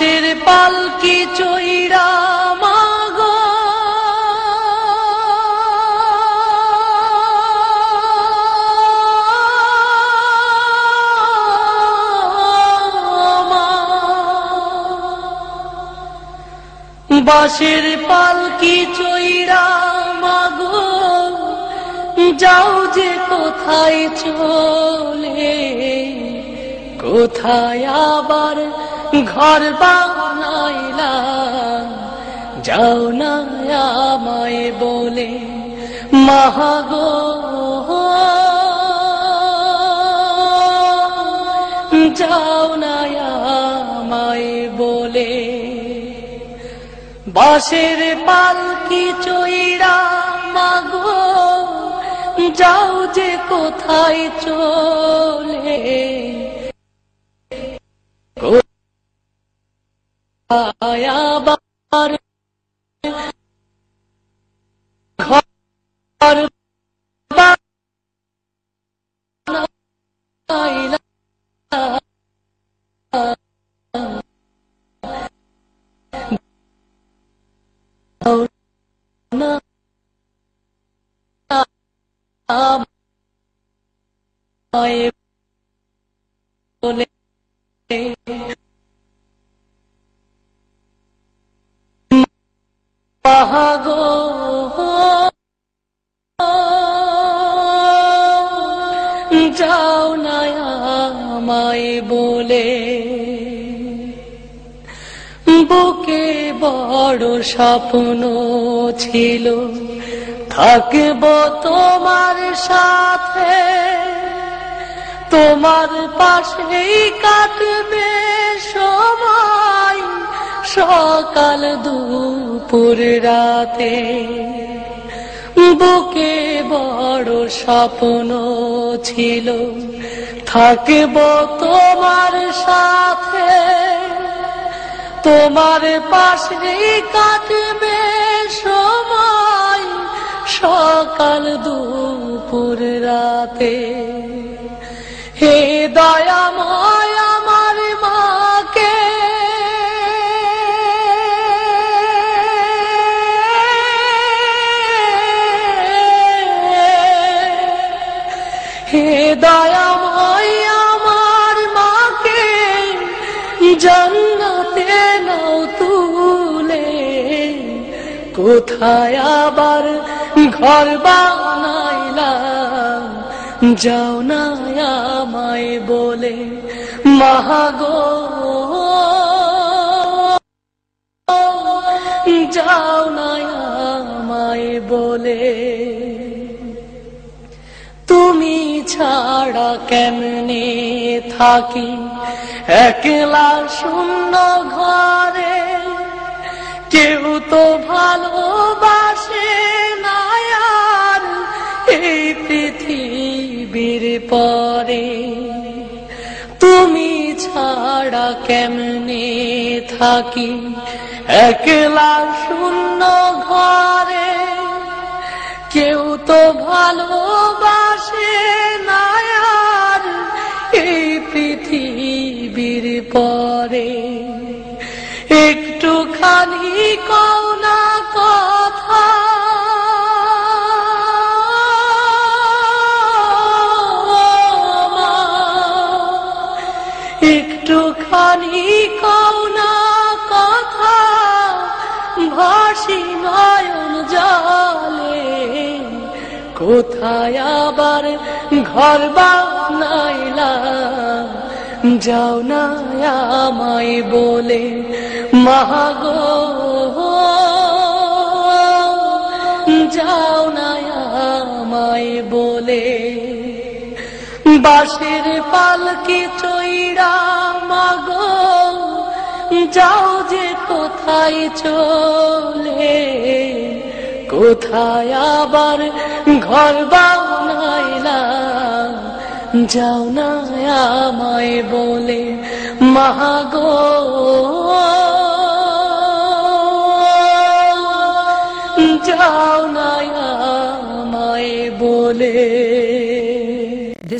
বাসের পালকি চইরা মাগো। বাসের পালকি চইরা মাগো যাও যে কোথায় চলে। কোথায় আবার ঘর বানাইলা? যাও না আমায় বলে, মাহাগো, যাও না আমায় বলে। বাসের পালকি চইরা মাগো, যাও যে কোথায় চলে কোথায় আবার যাও না বলে। বুকে বড় স্বপ্ন ছিল, থাকব তোমার সাথে। তোমার পাশেই কাটবে সময় সকাল দুপুর রাতে। বুকে বড় স্বপ্ন ছিল। থাকব তোমার সাথে। তোমার পাশে কাটবে সময়। সকাল দুপুর রাতে জন্নতে নও তুলে। কোথায় আবার ঘর বানাইলা যাও না আমায় বলে, মাহাগো। যাও না আমায় বলে, তুমি ছাড়া কেমনে থাকি? একলা শূন্য ঘরে কেউ তো ভালোবাসে না আর এই পৃথিবীর পরে। তুমি ছাড়া কেমনে থাকি? একলা শূন্য ঘরে কেউ তো ভালোবাসে পৃথিবীর পরে। একটুখানি কওনা কথা। একটুখানি কওনা কথা। ভাসি নয়ন জলে কোথায় আবার ঘর বানাইলা যাও না আমায় বলে মাগো যাও না আমায় বলে বাসের পালকি চইরা মাগো যাও যে কোথায় চলে, কোথায় আবার ঘর বানাইলা যাও না আমায় বলে মাগো